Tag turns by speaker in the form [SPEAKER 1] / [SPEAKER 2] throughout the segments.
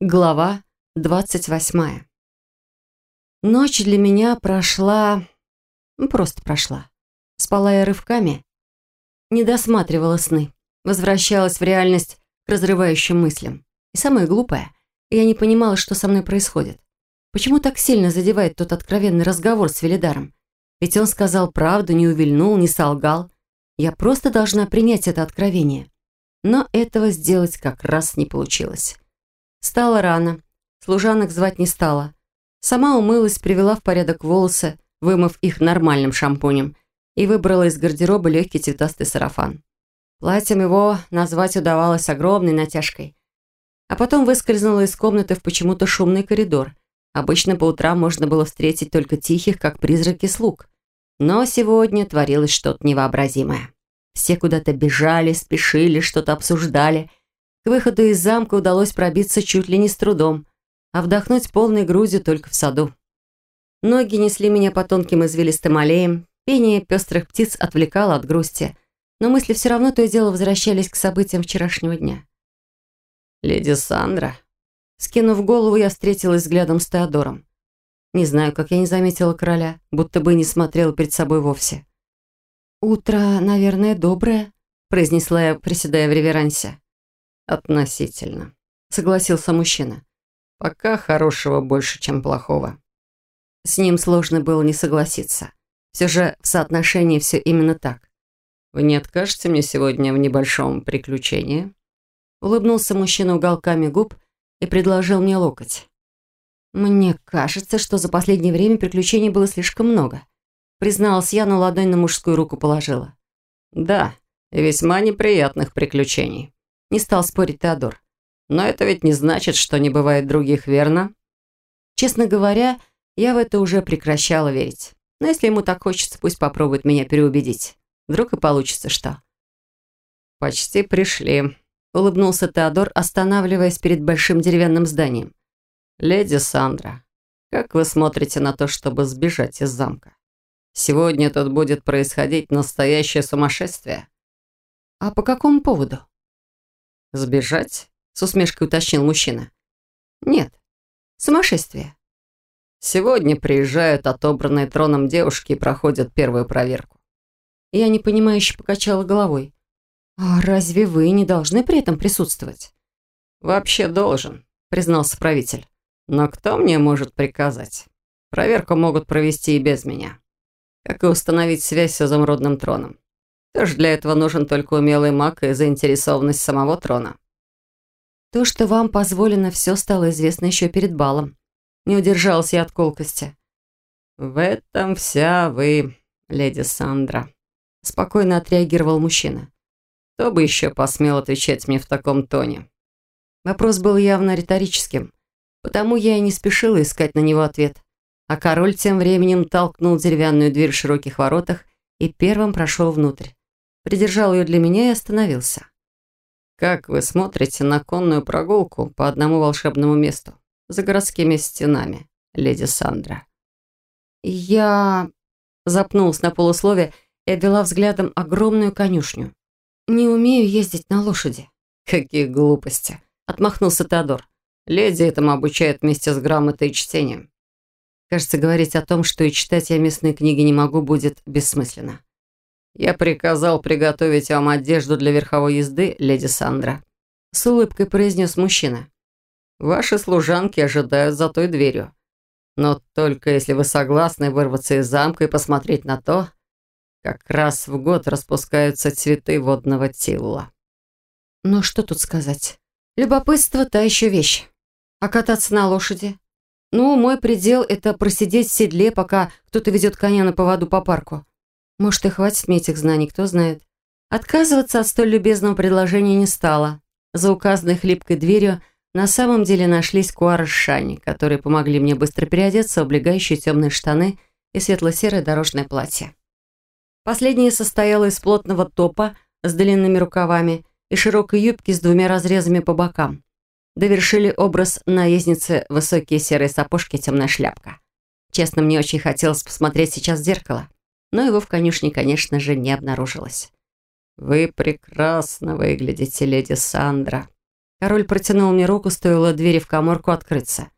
[SPEAKER 1] Глава 28. Ночь для меня прошла... ну, Просто прошла. Спала я рывками, не досматривала сны, возвращалась в реальность к разрывающим мыслям. И самое глупое, я не понимала, что со мной происходит. Почему так сильно задевает тот откровенный разговор с Велидаром? Ведь он сказал правду, не увильнул, не солгал. Я просто должна принять это откровение. Но этого сделать как раз не получилось. Стало рано. Служанок звать не стала. Сама умылась, привела в порядок волосы, вымыв их нормальным шампунем, и выбрала из гардероба легкий цветастый сарафан. Платьем его назвать удавалось огромной натяжкой. А потом выскользнула из комнаты в почему-то шумный коридор. Обычно по утрам можно было встретить только тихих, как призраки слуг. Но сегодня творилось что-то невообразимое. Все куда-то бежали, спешили, что-то обсуждали – к выходу из замка удалось пробиться чуть ли не с трудом, а вдохнуть полной грудью только в саду. Ноги несли меня по тонким извилистым аллеям, пение пестрых птиц отвлекало от грусти, но мысли все равно то и дело возвращались к событиям вчерашнего дня. «Леди Сандра». Скинув голову, я встретилась взглядом с Теодором. Не знаю, как я не заметила короля, будто бы не смотрела перед собой вовсе. «Утро, наверное, доброе», – произнесла я, приседая в реверансе.
[SPEAKER 2] «Относительно», — согласился мужчина. «Пока хорошего больше, чем плохого».
[SPEAKER 1] С ним сложно было не согласиться. Все же в соотношении все именно так.
[SPEAKER 2] «Вы не откажете мне сегодня в небольшом приключении?»
[SPEAKER 1] Улыбнулся мужчина уголками губ и предложил мне локоть. «Мне кажется, что за последнее время приключений было слишком много», призналась я, но ладонь на мужскую руку положила.
[SPEAKER 2] «Да, весьма неприятных приключений»,
[SPEAKER 1] не стал спорить Теодор.
[SPEAKER 2] Но это ведь не значит, что не бывает других, верно?
[SPEAKER 1] Честно говоря, я в это уже прекращала верить. Но если ему так хочется, пусть попробует меня переубедить. Вдруг и получится что.
[SPEAKER 2] «Почти пришли», —
[SPEAKER 1] улыбнулся Теодор, останавливаясь перед большим деревянным зданием.
[SPEAKER 2] «Леди Сандра, как вы смотрите на то, чтобы сбежать из замка? Сегодня тут будет происходить настоящее сумасшествие».
[SPEAKER 1] «А по какому поводу?»
[SPEAKER 2] «Сбежать?» – с усмешкой уточнил мужчина.
[SPEAKER 1] «Нет. Сумасшествие».
[SPEAKER 2] «Сегодня приезжают отобранные троном девушки и проходят первую проверку».
[SPEAKER 1] Я непонимающе покачала головой. «А разве вы не должны при этом присутствовать?»
[SPEAKER 2] «Вообще должен», – признался правитель. «Но кто мне может приказать? Проверку могут провести и без меня. Как и установить связь с изумрудным троном. Тоже для этого нужен только умелый маг и заинтересованность самого трона.
[SPEAKER 1] То, что вам позволено, все стало известно еще перед балом. Не удержался я от колкости.
[SPEAKER 2] В этом вся вы, леди Сандра. Спокойно отреагировал мужчина. Кто бы еще посмел отвечать мне в таком тоне?
[SPEAKER 1] Вопрос был явно риторическим, потому я и не спешила искать на него ответ. А король тем временем толкнул деревянную дверь в широких воротах и первым прошел внутрь придержал ее для меня и остановился.
[SPEAKER 2] «Как вы смотрите на конную прогулку по одному волшебному месту, за городскими стенами, леди Сандра?»
[SPEAKER 1] Я запнулась на полуслове и обвела взглядом огромную конюшню. «Не умею ездить на лошади».
[SPEAKER 2] «Какие глупости!» — отмахнулся Теодор. «Леди этому обучают вместе с грамотой и чтением».
[SPEAKER 1] Кажется, говорить о том, что и читать я местные книги не могу, будет бессмысленно.
[SPEAKER 2] «Я приказал приготовить вам одежду для верховой езды, леди Сандра», — с улыбкой произнес мужчина. «Ваши служанки ожидают за той дверью. Но только если вы согласны вырваться из замка и посмотреть на то, как раз в год распускаются цветы водного тилла».
[SPEAKER 1] «Ну что тут сказать? Любопытство – та еще вещь. А кататься на лошади? Ну, мой предел – это просидеть в седле, пока кто-то ведет коня на поводу по парку. Может, и хватит мне этих знаний, кто знает. Отказываться от столь любезного предложения не стала. За указанной хлипкой дверью на самом деле нашлись Куара с Шани, которые помогли мне быстро переодеться в облегающие темные штаны и светло-серое дорожное платье. Последнее состояло из плотного топа с длинными рукавами и широкой юбки с двумя разрезами по бокам. Довершили образ наездницы высокие серые сапожки темная шляпка. Честно, мне очень хотелось посмотреть сейчас в зеркало но его в конюшне, конечно же, не обнаружилось.
[SPEAKER 2] «Вы прекрасно выглядите, леди Сандра»,
[SPEAKER 1] Король протянул мне руку, стоило двери в коморку открыться.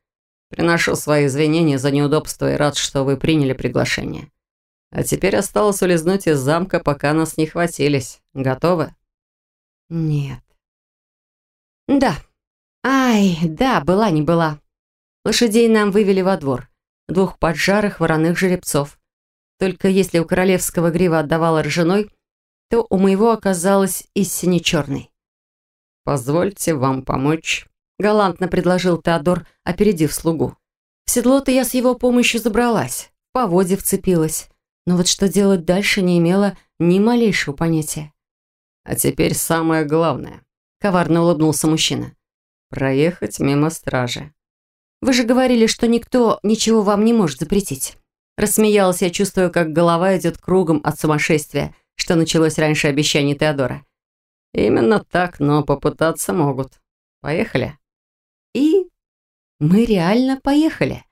[SPEAKER 2] «Приношу свои извинения за неудобство и рад, что вы приняли приглашение. А теперь осталось улизнуть из замка, пока нас не хватились. Готовы?»
[SPEAKER 1] «Нет». «Да. Ай, да, была не была». Лошадей нам вывели во двор. Двух поджарых вороных жеребцов. Только если у королевского грива отдавала ржаной, то у моего оказалось истине черной.
[SPEAKER 2] «Позвольте вам помочь», —
[SPEAKER 1] галантно предложил Теодор, опередив слугу. В седло-то я с его помощью забралась, по воде вцепилась. Но вот что делать дальше не имела ни малейшего понятия.
[SPEAKER 2] «А теперь самое главное», — коварно улыбнулся мужчина. «Проехать мимо стражи».
[SPEAKER 1] «Вы же говорили, что никто ничего вам не может запретить». Рассмеялась я, чувствуя, как голова идет кругом от сумасшествия, что началось раньше обещаний Теодора.
[SPEAKER 2] «Именно так, но попытаться могут. Поехали?»
[SPEAKER 1] И мы реально поехали.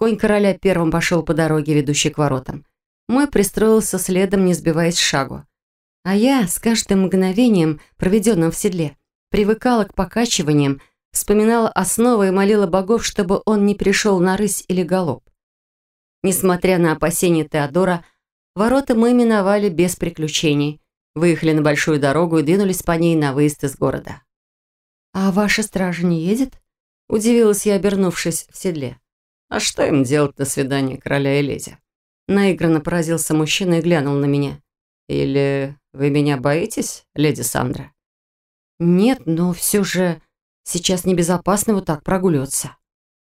[SPEAKER 1] Конь короля первым пошел по дороге, ведущей к воротам. Мой пристроился следом, не сбиваясь с шагу. А я с каждым мгновением, проведенным в седле, привыкала к покачиваниям, вспоминала основы и молила богов, чтобы он не пришел на рысь или галоп. Несмотря на опасения Теодора, ворота мы миновали без приключений, выехали на большую дорогу и двинулись по ней на выезд из города. «А ваша стража не едет?» – удивилась я, обернувшись в седле.
[SPEAKER 2] «А что им делать на свидании короля и леди?»
[SPEAKER 1] Наигранно поразился мужчина и глянул на меня.
[SPEAKER 2] «Или вы меня боитесь, леди Сандра?»
[SPEAKER 1] «Нет, но все же сейчас небезопасно вот так прогуливаться».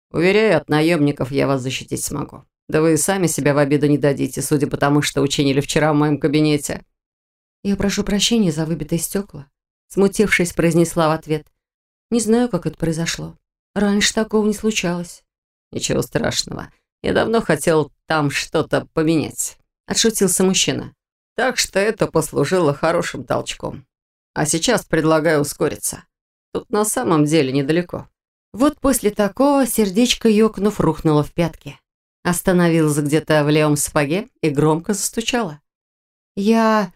[SPEAKER 2] «Уверяю, от наемников я вас защитить смогу. Да вы и сами себя в обиду не дадите, судя по тому, что учинили вчера в моем кабинете».
[SPEAKER 1] «Я прошу прощения за выбитые стекла», смутившись, произнесла в ответ. «Не знаю, как это произошло. Раньше такого не случалось».
[SPEAKER 2] «Ничего страшного. Я давно хотел там что-то поменять», — отшутился мужчина. «Так что это послужило хорошим толчком. А сейчас предлагаю ускориться. Тут на самом деле недалеко».
[SPEAKER 1] Вот после такого сердечко ёкнув рухнуло в пятки. Остановилась где-то в левом сапоге и громко застучала. «Я...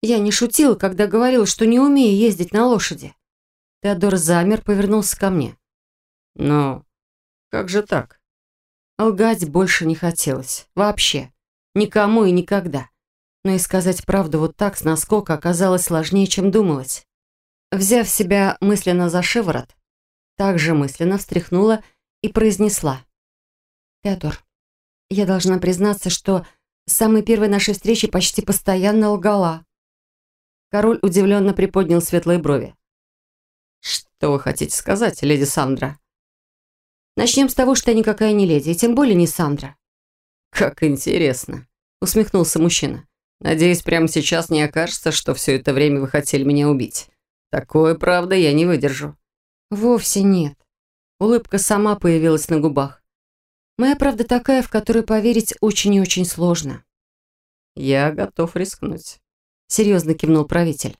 [SPEAKER 1] я не шутила, когда говорила, что не умею ездить на лошади». Теодор замер, повернулся ко мне.
[SPEAKER 2] «Но как же так?»
[SPEAKER 1] Лгать больше не хотелось. Вообще. Никому и никогда. Но и сказать правду вот так с наскока оказалось сложнее, чем думалось. Взяв себя мысленно за шиворот, также мысленно встряхнула и произнесла. «Теодор, я должна признаться, что с самой первой нашей встречи почти постоянно лгала». Король удивленно приподнял светлые брови.
[SPEAKER 2] «Что вы хотите сказать, леди Сандра?»
[SPEAKER 1] Начнем с того, что я никакая не леди, и тем более не Сандра».
[SPEAKER 2] «Как интересно», — усмехнулся мужчина. «Надеюсь, прямо сейчас не окажется, что все это время вы хотели меня убить. Такое, правда, я не выдержу».
[SPEAKER 1] «Вовсе нет». Улыбка сама появилась на губах. «Моя правда такая, в которую поверить очень и очень сложно».
[SPEAKER 2] «Я готов рискнуть», —
[SPEAKER 1] серьезно кивнул правитель.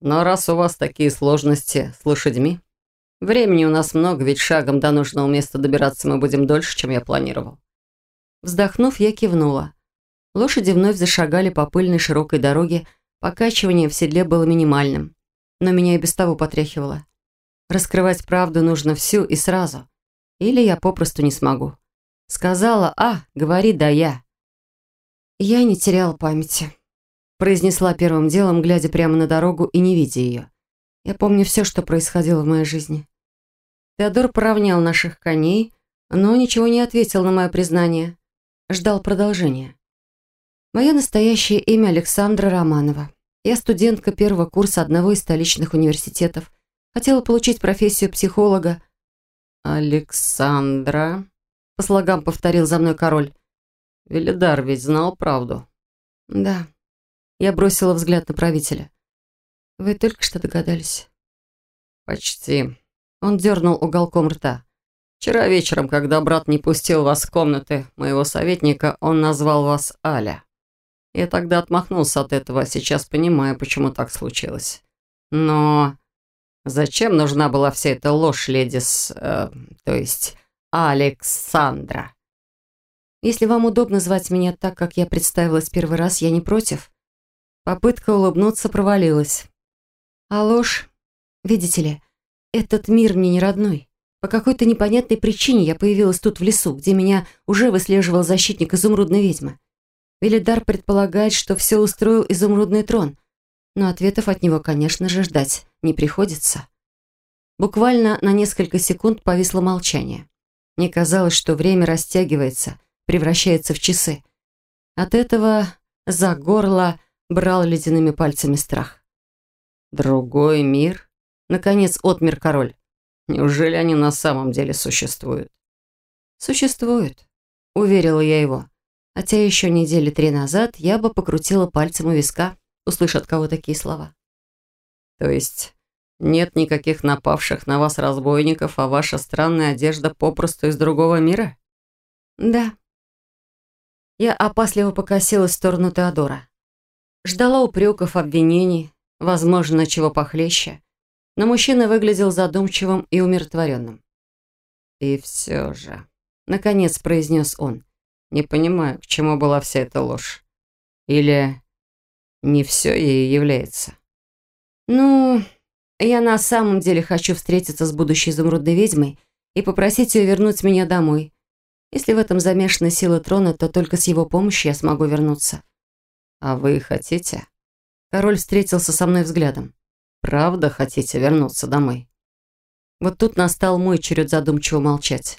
[SPEAKER 2] «Но раз у вас такие сложности с лошадьми, Времени у нас много, ведь шагом до нужного места добираться мы будем дольше, чем я планировал.
[SPEAKER 1] Вздохнув, я кивнула. Лошади вновь зашагали по пыльной широкой дороге, покачивание в седле было минимальным. Но меня и без того потряхивало. Раскрывать правду нужно всю и сразу. Или я попросту не смогу. Сказала «А», говори «да я». Я не теряла памяти. Произнесла первым делом, глядя прямо на дорогу и не видя ее. Я помню все, что происходило в моей жизни. Теодор поравнял наших коней, но ничего не ответил на мое признание. Ждал продолжения. Мое настоящее имя Александра Романова. Я студентка первого курса одного из столичных университетов. Хотела получить профессию психолога.
[SPEAKER 2] «Александра», — по слогам повторил за мной король. «Велидар ведь знал правду».
[SPEAKER 1] «Да». Я бросила взгляд на правителя. «Вы только что догадались?»
[SPEAKER 2] «Почти»,
[SPEAKER 1] он дернул уголком рта.
[SPEAKER 2] «Вчера вечером, когда брат не пустил вас в комнаты моего советника, он назвал вас Аля. Я тогда отмахнулся от этого, а сейчас понимаю, почему так случилось. Но зачем нужна была вся эта ложь, леди с... Э, то есть Александра?»
[SPEAKER 1] «Если вам удобно звать меня так, как я представилась первый раз, я не против». Попытка улыбнуться провалилась. «А ложь, видите ли, этот мир мне не родной. По какой-то непонятной причине я появилась тут в лесу, где меня уже выслеживал защитник изумрудной ведьмы. Велидар предполагает, что все устроил изумрудный трон, но ответов от него, конечно же, ждать не приходится. Буквально на несколько секунд повисло молчание. Мне казалось, что время растягивается, превращается в часы. От этого за горло брал ледяными пальцами страх.
[SPEAKER 2] «Другой мир?» Наконец отмер король. «Неужели они на самом деле существуют?»
[SPEAKER 1] «Существуют», — уверила я его. Хотя еще недели три назад я бы покрутила пальцем у виска, услыша от кого такие слова.
[SPEAKER 2] «То есть нет никаких напавших на вас разбойников, а ваша странная одежда попросту из другого мира?»
[SPEAKER 1] «Да». Я опасливо покосилась в сторону Теодора. Ждала упреков, обвинений, возможно, чего похлеще. Но мужчина выглядел задумчивым и умиротворенным.
[SPEAKER 2] «И все же», — наконец произнес он, — «не понимаю, к чему была вся эта ложь. Или не все ей является?»
[SPEAKER 1] «Ну, я на самом деле хочу встретиться с будущей изумрудной ведьмой и попросить ее вернуть меня домой. Если в этом замешана сила трона, то только с его помощью я смогу вернуться.
[SPEAKER 2] А вы хотите?
[SPEAKER 1] Король встретился со мной взглядом.
[SPEAKER 2] Правда хотите вернуться домой?
[SPEAKER 1] Вот тут настал мой черед задумчиво молчать.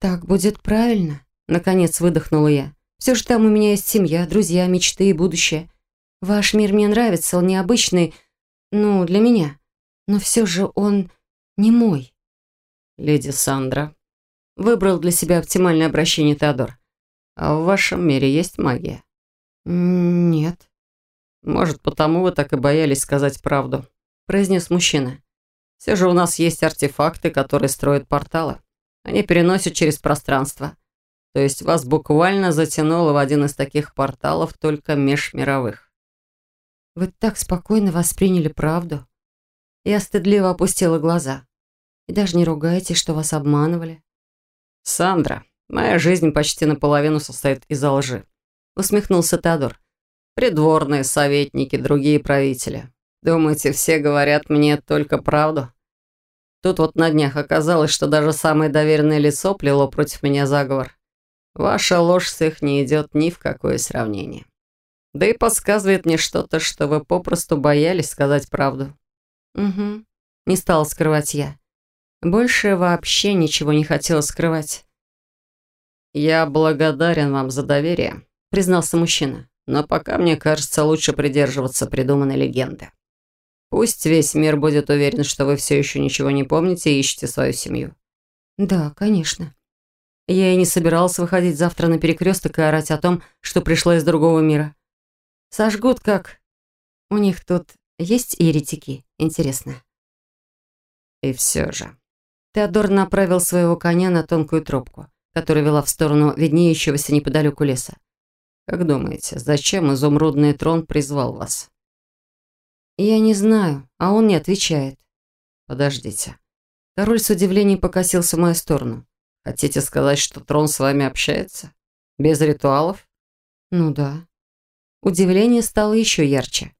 [SPEAKER 1] Так будет правильно, наконец выдохнула я. Все же там у меня есть семья, друзья, мечты и будущее. Ваш мир мне нравится, он необычный, ну, для меня. Но все же он не мой.
[SPEAKER 2] Леди Сандра. Выбрал для себя оптимальное обращение Теодор. А в вашем мире есть магия?
[SPEAKER 1] Нет.
[SPEAKER 2] Может, потому вы так и боялись сказать правду, произнес мужчина. Все же у нас есть артефакты, которые строят порталы. Они переносят через пространство. То есть вас буквально затянуло в один из таких порталов, только межмировых.
[SPEAKER 1] Вы так спокойно восприняли правду. Я стыдливо опустила глаза. И даже не ругаете, что вас обманывали.
[SPEAKER 2] Сандра, моя жизнь почти наполовину состоит из лжи. Усмехнулся Теодор. Придворные советники, другие правители. Думаете, все говорят мне только правду? Тут вот на днях оказалось, что даже самое доверенное лицо плело против меня заговор. Ваша ложь с их не идет ни в какое сравнение. Да и подсказывает мне что-то, что вы попросту боялись сказать правду.
[SPEAKER 1] Угу. Не стала скрывать я. Больше вообще ничего не хотела скрывать.
[SPEAKER 2] «Я благодарен вам за доверие», — признался мужчина. «Но пока, мне кажется, лучше придерживаться придуманной легенды. Пусть весь мир будет уверен, что вы все еще ничего не помните и ищете свою семью».
[SPEAKER 1] «Да, конечно». Я и не собиралась выходить завтра на перекресток и орать о том, что пришла из другого мира. Сожгут как... У них тут есть еретики, интересно.
[SPEAKER 2] И все же.
[SPEAKER 1] Теодор направил своего коня на тонкую тропку, которая вела в сторону виднеющегося неподалеку леса.
[SPEAKER 2] Как думаете, зачем изумрудный трон призвал вас?
[SPEAKER 1] Я не знаю, а он не отвечает.
[SPEAKER 2] Подождите.
[SPEAKER 1] Король с удивлением покосился в мою сторону.
[SPEAKER 2] Хотите сказать, что трон с вами общается? Без ритуалов?
[SPEAKER 1] Ну да. Удивление стало еще ярче.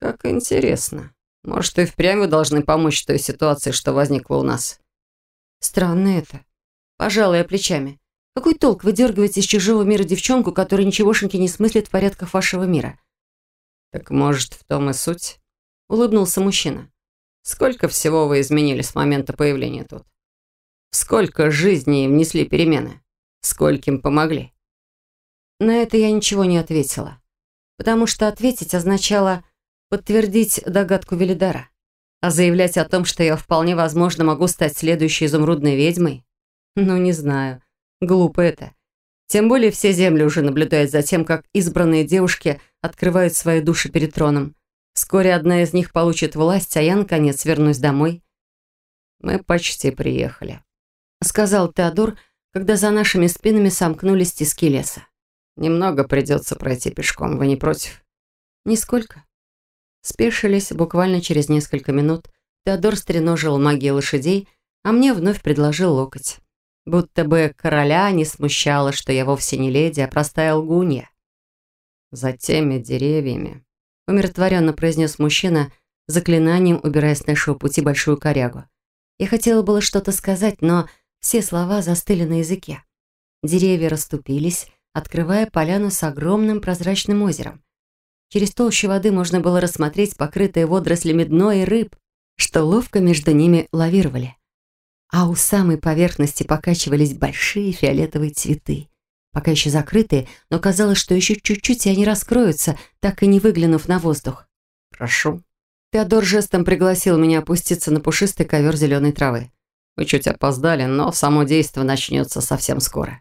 [SPEAKER 2] «Как интересно. Может, и впрямь вы должны помочь той ситуации, что возникла у нас?»
[SPEAKER 1] «Странно это. Пожалуй, я плечами. Какой толк выдергивать из чужого мира девчонку, которая ничегошеньки не смыслит в порядках вашего мира?»
[SPEAKER 2] «Так может, в том и суть?» — улыбнулся мужчина. «Сколько всего вы изменили с момента появления тут? Сколько жизней внесли перемены? Скольким помогли?»
[SPEAKER 1] На это я ничего не ответила потому что ответить означало подтвердить догадку Велидара. А заявлять о том, что я вполне возможно могу стать следующей изумрудной ведьмой? Ну, не знаю. Глупо это. Тем более все земли уже наблюдают за тем, как избранные девушки открывают свои души перед троном. Вскоре одна из них получит власть, а я, наконец, вернусь домой.
[SPEAKER 2] «Мы почти приехали», —
[SPEAKER 1] сказал Теодор, когда за нашими спинами сомкнулись тиски леса.
[SPEAKER 2] Немного придется пройти пешком, вы не против?
[SPEAKER 1] Нисколько. Спешились буквально через несколько минут. Теодор стреножил магии лошадей, а мне вновь предложил локоть. Будто бы короля не смущало, что я вовсе не леди, а простая лгунья.
[SPEAKER 2] «За теми деревьями», —
[SPEAKER 1] умиротворенно произнес мужчина, заклинанием убирая с нашего пути большую корягу. Я хотела было что-то сказать, но все слова застыли на языке. Деревья расступились, открывая поляну с огромным прозрачным озером. Через толщу воды можно было рассмотреть покрытые водорослями дно и рыб, что ловко между ними лавировали. А у самой поверхности покачивались большие фиолетовые цветы, пока еще закрытые, но казалось, что еще чуть-чуть, и они раскроются, так и не выглянув на воздух.
[SPEAKER 2] «Прошу».
[SPEAKER 1] Теодор жестом пригласил меня опуститься на пушистый ковер зеленой травы.
[SPEAKER 2] «Вы чуть опоздали, но само действо начнется совсем скоро».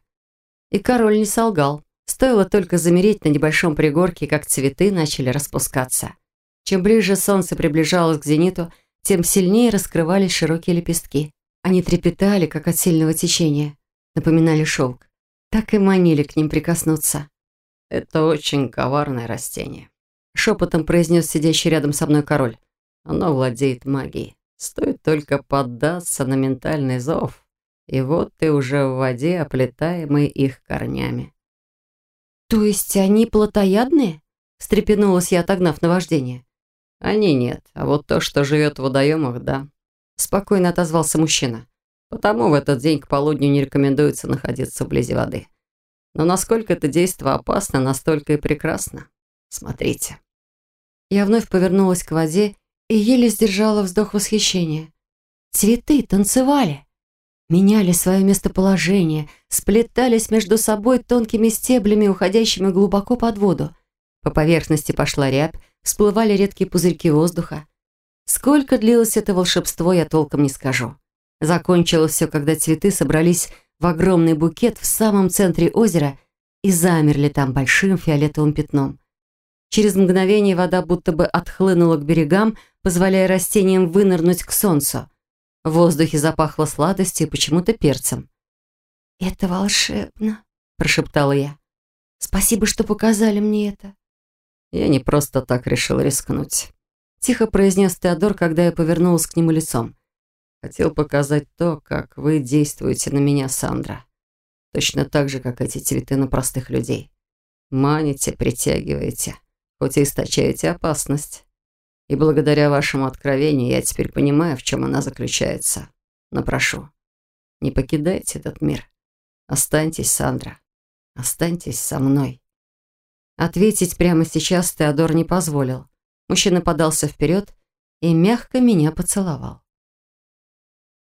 [SPEAKER 1] И король не солгал. Стоило только замереть на небольшом пригорке, как цветы начали распускаться. Чем ближе солнце приближалось к зениту, тем сильнее раскрывались широкие лепестки. Они трепетали, как от сильного течения, напоминали шелк. Так и манили к ним прикоснуться.
[SPEAKER 2] «Это очень коварное растение», —
[SPEAKER 1] шепотом произнес сидящий рядом со мной король.
[SPEAKER 2] «Оно владеет магией. Стоит только поддаться на ментальный зов, и вот ты уже в воде, оплетаемый их корнями».
[SPEAKER 1] «То есть они плотоядные?» — встрепенулась я, отогнав наваждение.
[SPEAKER 2] «Они нет, а вот то, что живет в водоемах, да», — спокойно отозвался мужчина. «Потому в этот день к полудню не рекомендуется находиться вблизи воды. Но насколько это действо опасно, настолько и прекрасно. Смотрите».
[SPEAKER 1] Я вновь повернулась к воде и еле сдержала вздох восхищения. Цветы танцевали, меняли свое местоположение, сплетались между собой тонкими стеблями, уходящими глубоко под воду. По поверхности пошла рябь, всплывали редкие пузырьки воздуха. Сколько длилось это волшебство, я толком не скажу. Закончилось все, когда цветы собрались в огромный букет в самом центре озера и замерли там большим фиолетовым пятном. Через мгновение вода будто бы отхлынула к берегам, позволяя растениям вынырнуть к солнцу. В воздухе запахло сладостью и почему-то перцем. «Это волшебно», – прошептала я. «Спасибо, что показали мне это».
[SPEAKER 2] Я не просто так решил рискнуть.
[SPEAKER 1] Тихо произнес Теодор, когда я повернулась к нему лицом.
[SPEAKER 2] Хотел показать то, как вы действуете на меня, Сандра. Точно так же, как эти цветы на простых людей. Маните, притягиваете, хоть и источаете опасность. И благодаря вашему откровению я теперь понимаю, в чем она заключается. Но прошу, не покидайте этот мир. Останьтесь, Сандра. Останьтесь со мной.
[SPEAKER 1] Ответить прямо сейчас Теодор не позволил. Мужчина подался вперед и мягко меня поцеловал.